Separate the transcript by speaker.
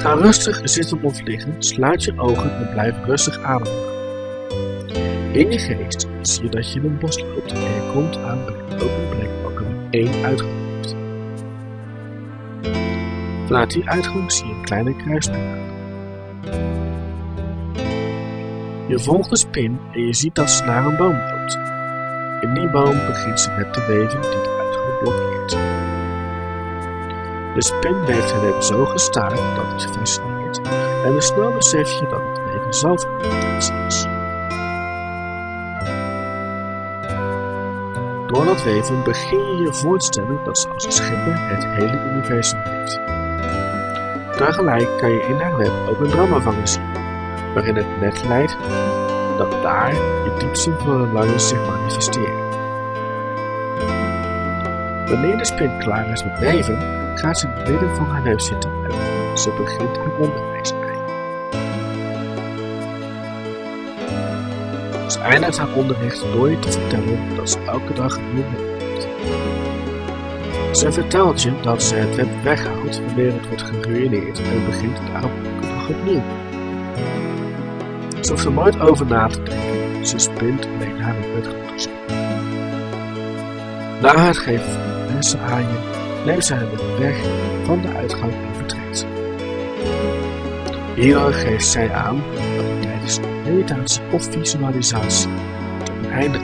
Speaker 1: Ga rustig zitten of liggen, sluit je ogen en blijf rustig ademen. In je geest zie je dat je in een bos loopt en je komt aan bij een open plek welke er één uitgang heeft. Vanuit die uitgang zie je een kleine kruispunt. Je volgt de spin en je ziet dat ze naar een boom loopt. In die boom begint ze met te weven die de uitgang blokkeert. De spin weeft het web zo gestaag dat het je en snel besef je dat het weven zelf is. Door dat weven begin je je voor te stellen dat ze als een schipper het hele universum heeft. Tegelijk kan je in haar web ook een drama zien, waarin het net leidt dat daar je diepste verlangen zich manifesteren. Wanneer de spin klaar is met weven, gaat ze in het midden van haar neus zitten en ze begint haar onderwijs aan. Ze eindigt haar onderricht door je te vertellen dat ze elke dag een nieuw heeft. Ze vertelt je dat ze het web weghaalt wanneer het wordt geruïneerd en begint daarop elke dag opnieuw. Ze hoeft er nooit over na te denken, ze spint alleen haar web met goed Na het geven van mensen aan je, de weg van de uitgang en vertrekt. Hieruit geeft zij aan dat tijdens meditatie of visualisatie een einde